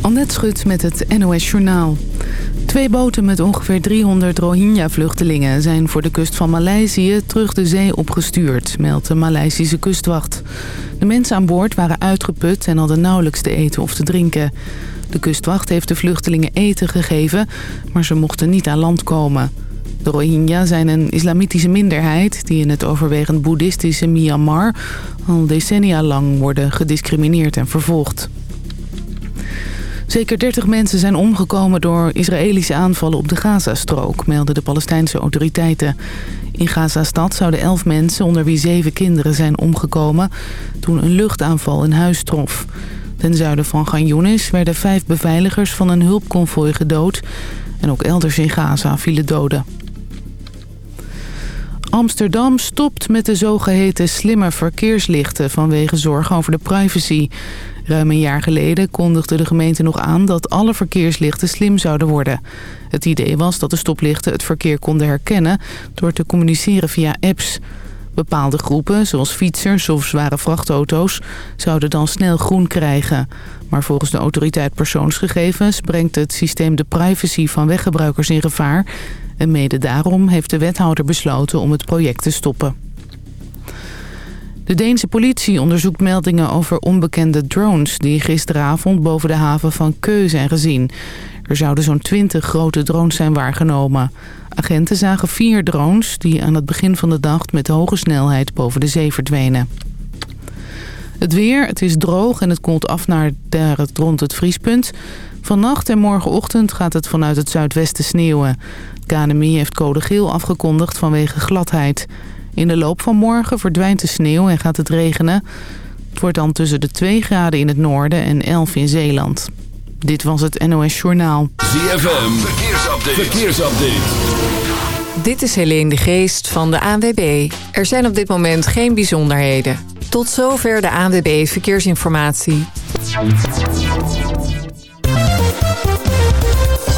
Annette Schut met het NOS Journaal. Twee boten met ongeveer 300 Rohingya-vluchtelingen... zijn voor de kust van Maleisië terug de zee opgestuurd, meldt de Maleisische kustwacht. De mensen aan boord waren uitgeput en hadden nauwelijks te eten of te drinken. De kustwacht heeft de vluchtelingen eten gegeven, maar ze mochten niet aan land komen. De Rohingya zijn een islamitische minderheid... die in het overwegend boeddhistische Myanmar al decennia lang worden gediscrimineerd en vervolgd. Zeker 30 mensen zijn omgekomen door Israëlische aanvallen op de Gazastrook, melden de Palestijnse autoriteiten. In Gazastad zouden 11 mensen, onder wie 7 kinderen, zijn omgekomen toen een luchtaanval een huis trof. Ten zuiden van Gan Yunis werden vijf beveiligers van een hulpconvooi gedood en ook elders in Gaza vielen doden. Amsterdam stopt met de zogeheten slimme verkeerslichten vanwege zorg over de privacy. Ruim een jaar geleden kondigde de gemeente nog aan dat alle verkeerslichten slim zouden worden. Het idee was dat de stoplichten het verkeer konden herkennen door te communiceren via apps. Bepaalde groepen, zoals fietsers of zware vrachtauto's, zouden dan snel groen krijgen. Maar volgens de autoriteit persoonsgegevens brengt het systeem de privacy van weggebruikers in gevaar... En mede daarom heeft de wethouder besloten om het project te stoppen. De Deense politie onderzoekt meldingen over onbekende drones... die gisteravond boven de haven van Keu zijn gezien. Er zouden zo'n 20 grote drones zijn waargenomen. Agenten zagen vier drones die aan het begin van de dag... met hoge snelheid boven de zee verdwenen. Het weer, het is droog en het koelt af naar het rond het vriespunt. Vannacht en morgenochtend gaat het vanuit het zuidwesten sneeuwen. KNMI heeft code geel afgekondigd vanwege gladheid. In de loop van morgen verdwijnt de sneeuw en gaat het regenen. Het wordt dan tussen de 2 graden in het noorden en 11 in Zeeland. Dit was het NOS Journaal. ZFM, verkeersupdate. verkeersupdate. Dit is Helene de Geest van de ANWB. Er zijn op dit moment geen bijzonderheden. Tot zover de ANWB Verkeersinformatie.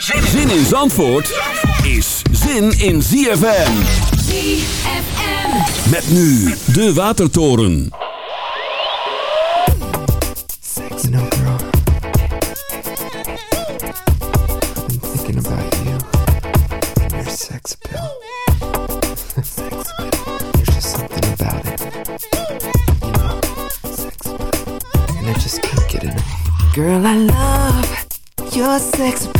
Zin in Zandvoort is zin in ZFM. ZFM. Met nu de Watertoren. Sex no girl. I've been thinking about you and your sex appeal. sex appeal. There's just something about it. You know, sex appeal. And I just can't get enough. Girl, I love your sex appeal.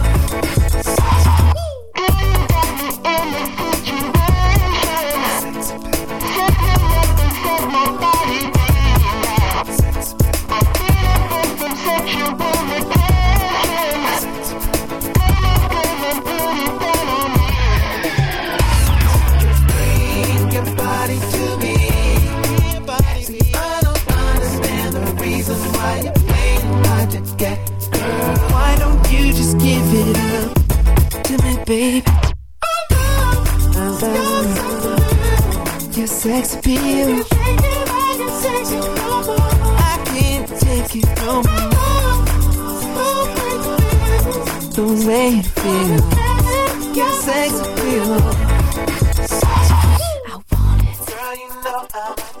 feel. I can't take it no more. The way it. feel, your sex appeal. I want it, girl. You know I want it.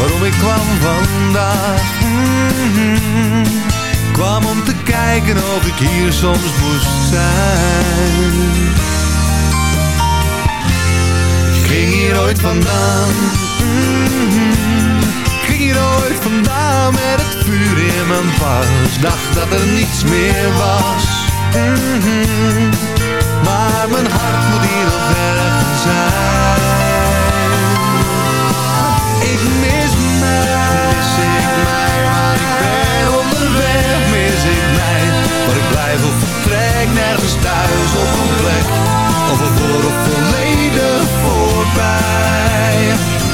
waarom ik kwam vandaag. Mhm. Kwam om te kijken of ik hier soms moest zijn. Ik ging hier ooit vandaan. Mhm. Ging hier ooit vandaan met het vuur in mijn pas. Dacht dat er niets meer was. Mhm. Maar mijn hart moet hier nog blijf vertrek, nergens thuis op een plek. Of een of volledig voorbij.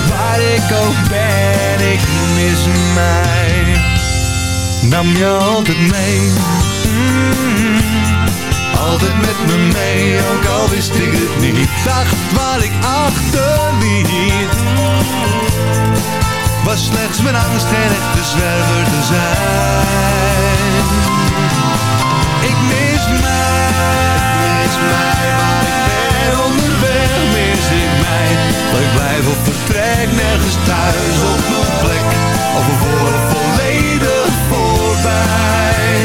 Waar ik ook ben, ik mis mij. Nam je altijd mee, mm, altijd met me mee, ook al wist ik het niet. Dacht waar ik achterliet, was slechts mijn angst en echte zwerver te zijn. Ik blijf op vertrek, nergens thuis op mijn plek. Of voor of volledig voorbij.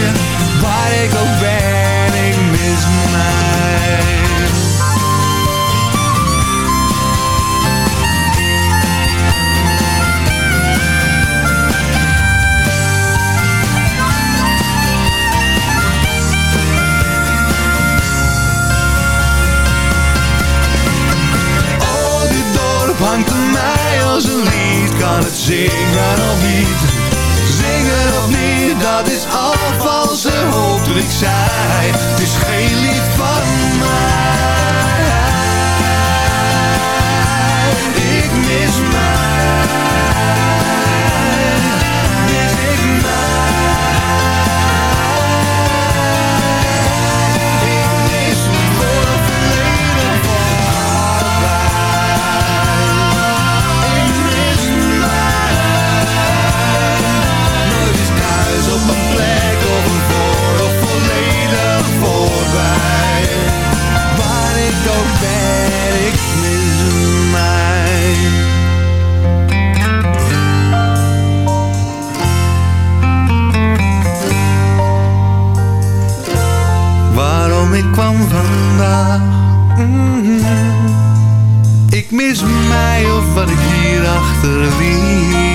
Waar ik ook ben, ik mis mij. Zingen of niet? Zingen of niet, dat is al valse hoop dat ik zei. Het is geen lied kwam vandaag Mhm. Ik mis mij of wat ik hier achterliet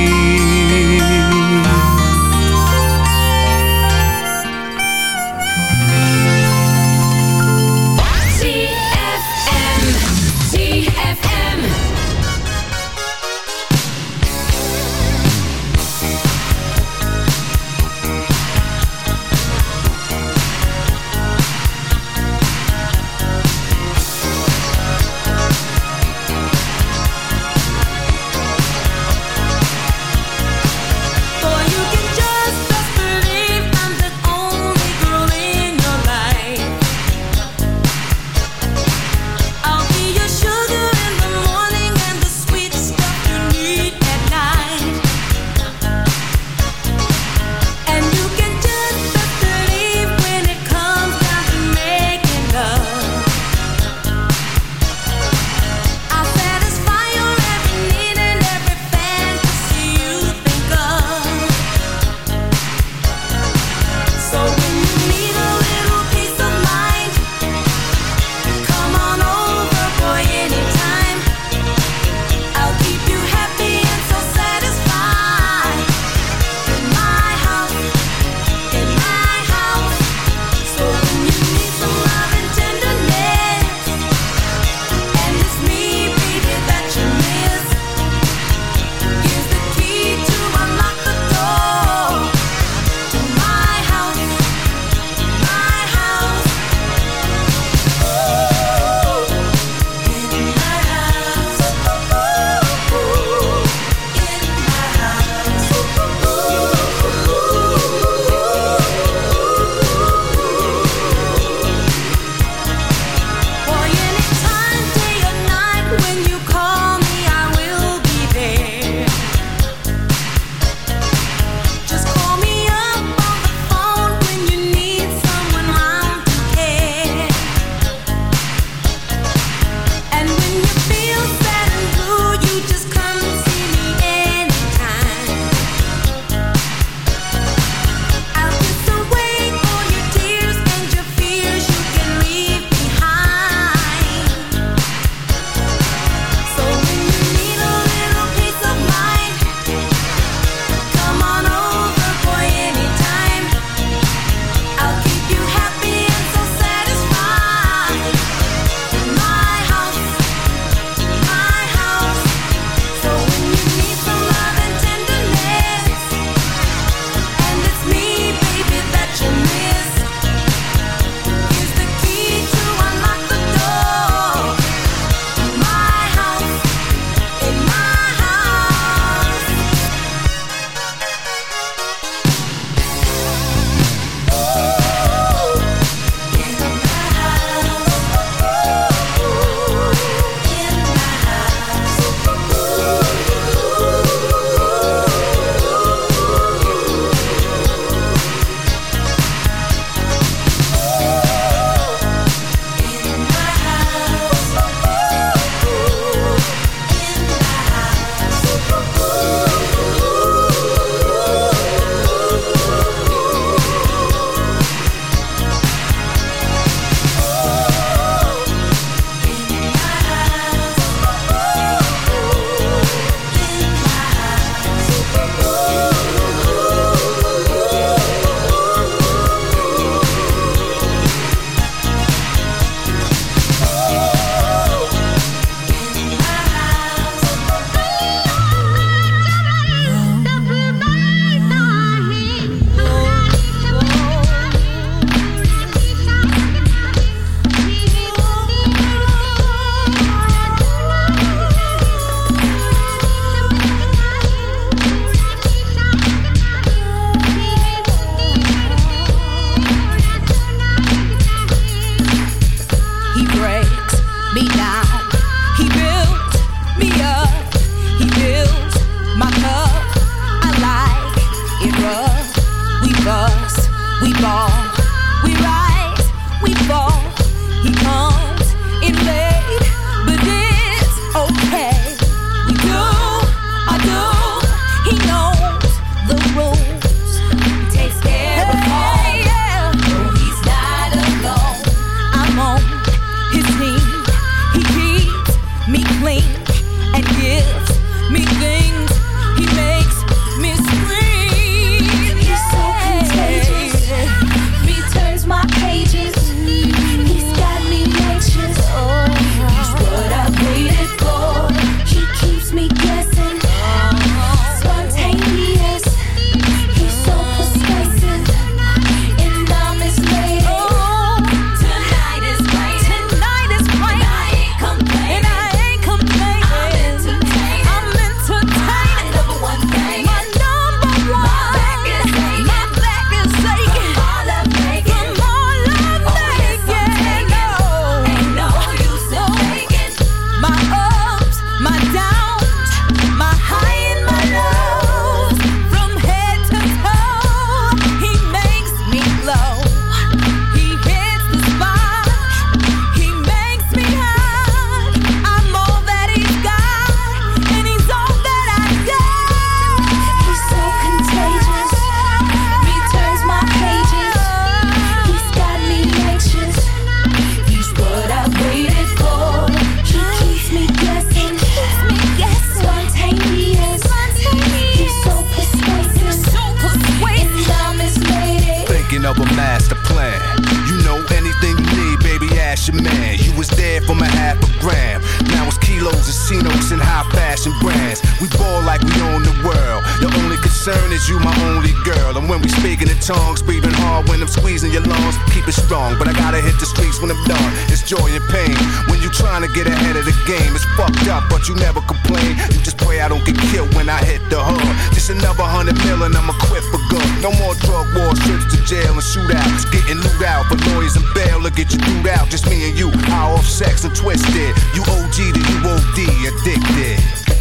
Cause you my only girl. And when we speaking in tongues, breathing hard when I'm squeezing your lungs. Keep it strong, but I gotta hit the streets when I'm done. It's joy and pain. When you trying to get ahead of the game, it's fucked up, but you never complain. You just pray I don't get killed when I hit the hood. Just another hundred million, I'm equipped for good. No more drug wars, trips to jail and shootouts. Getting loot out, but lawyers and bail will get you through out. Just me and you, high off sex and twisted. You OG to you OD, addicted.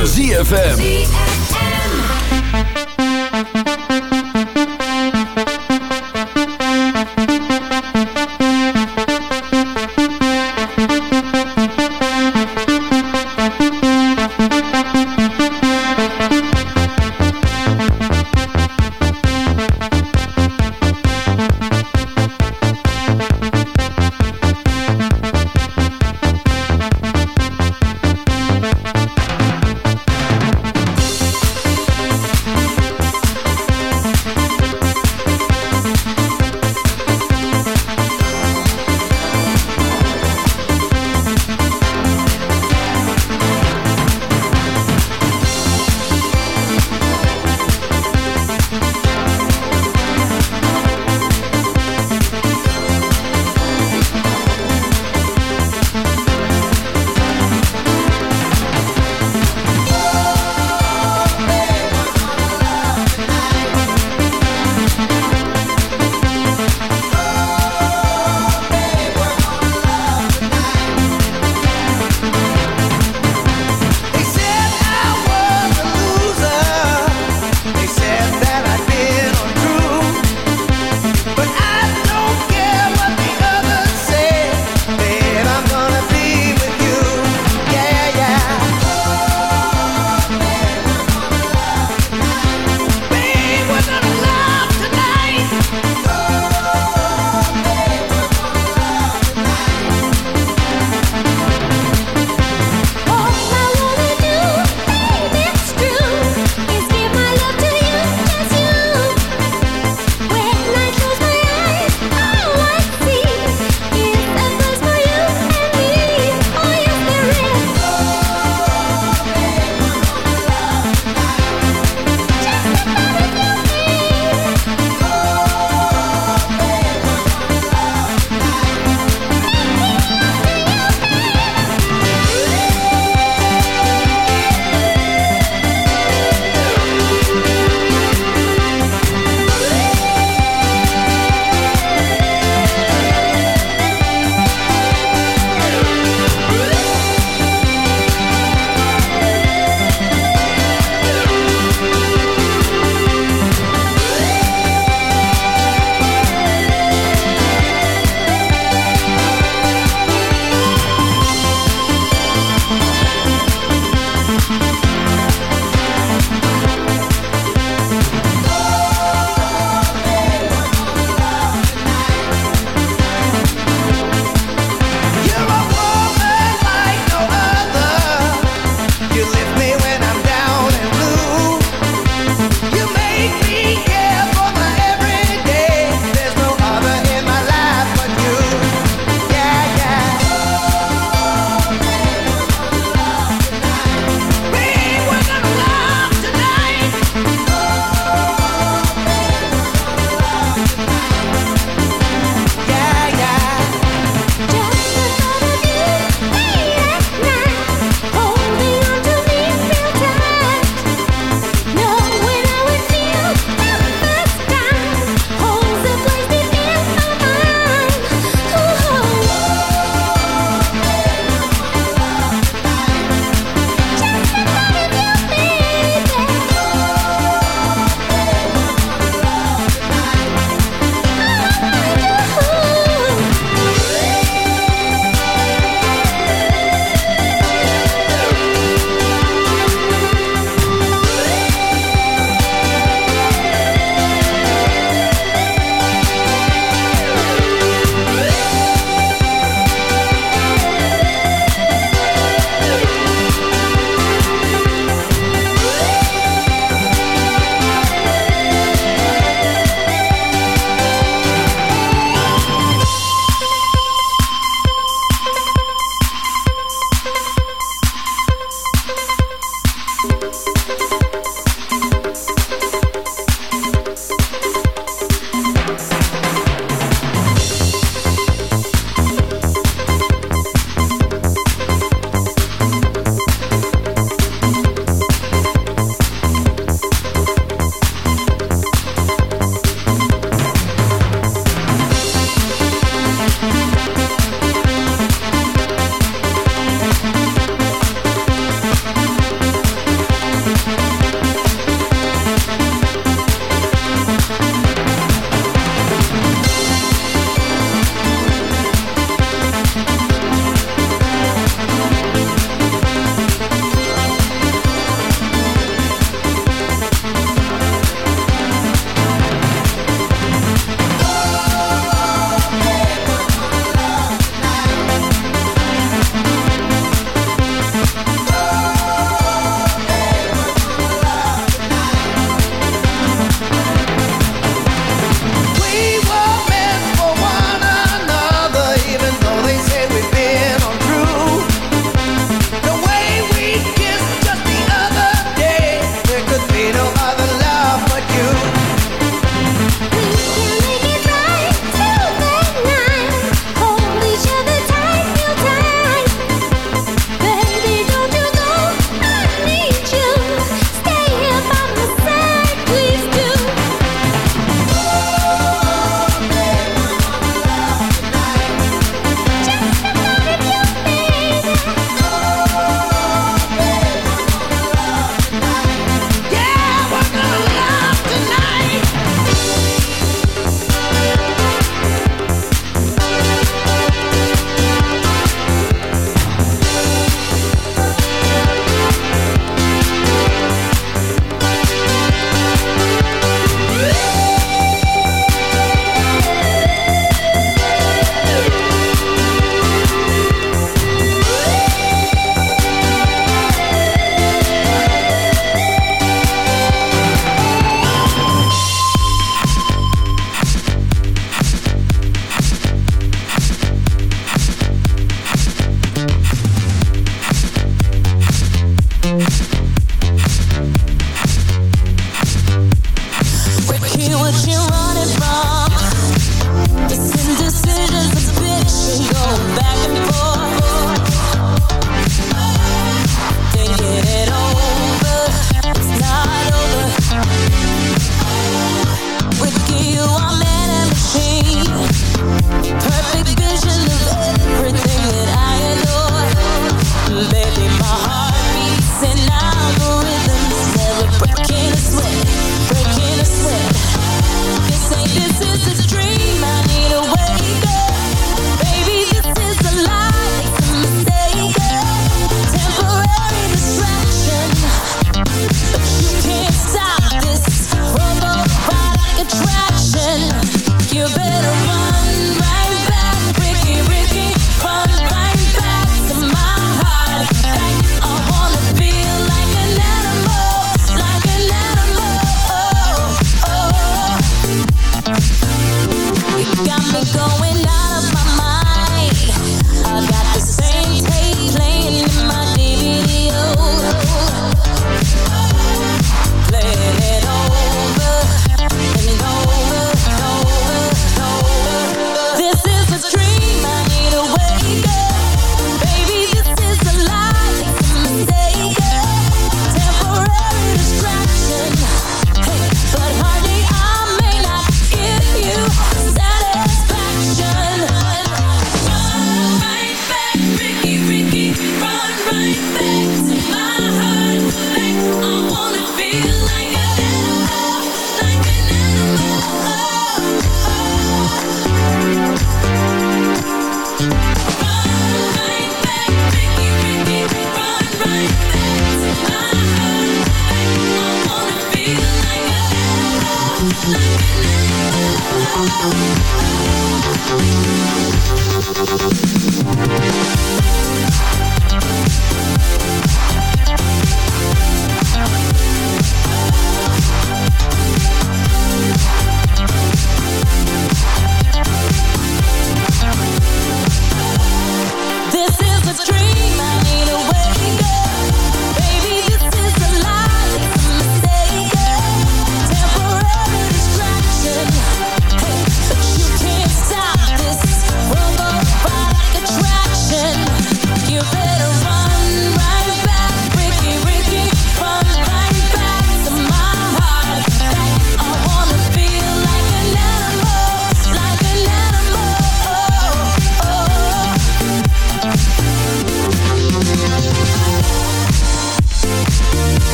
Van ZFM.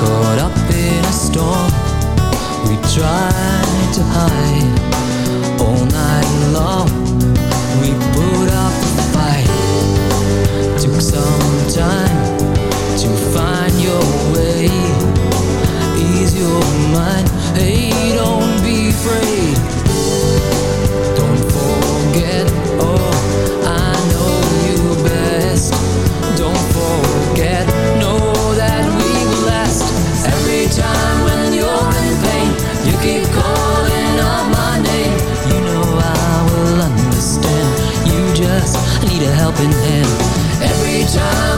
Caught up in a storm. We tried to hide All night long. We put up a fight. Took some time hand every time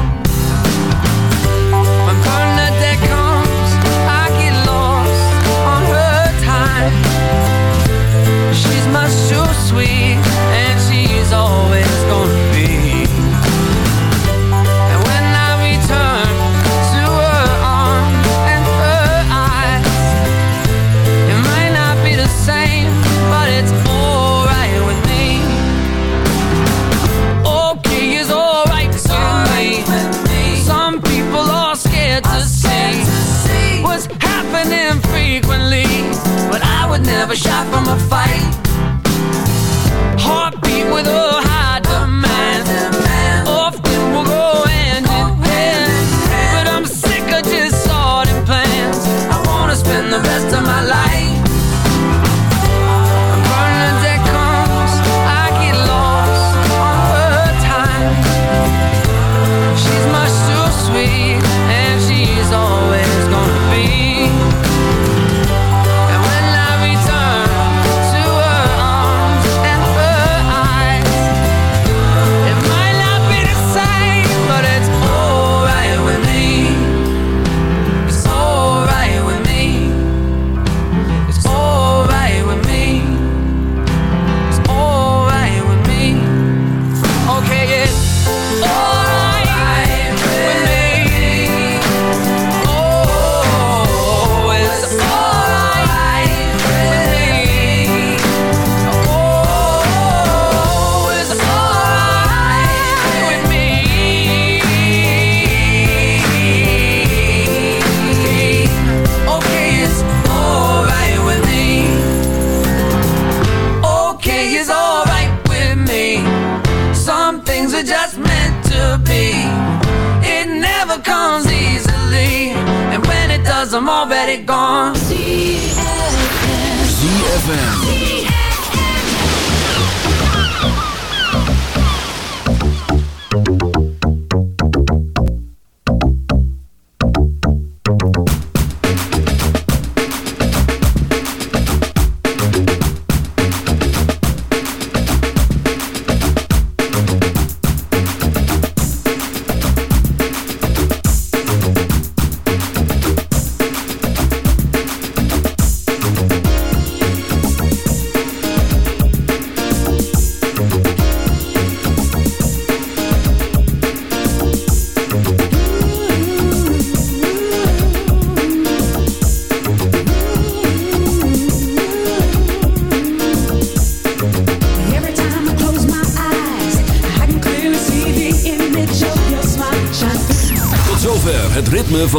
a shot from a fight.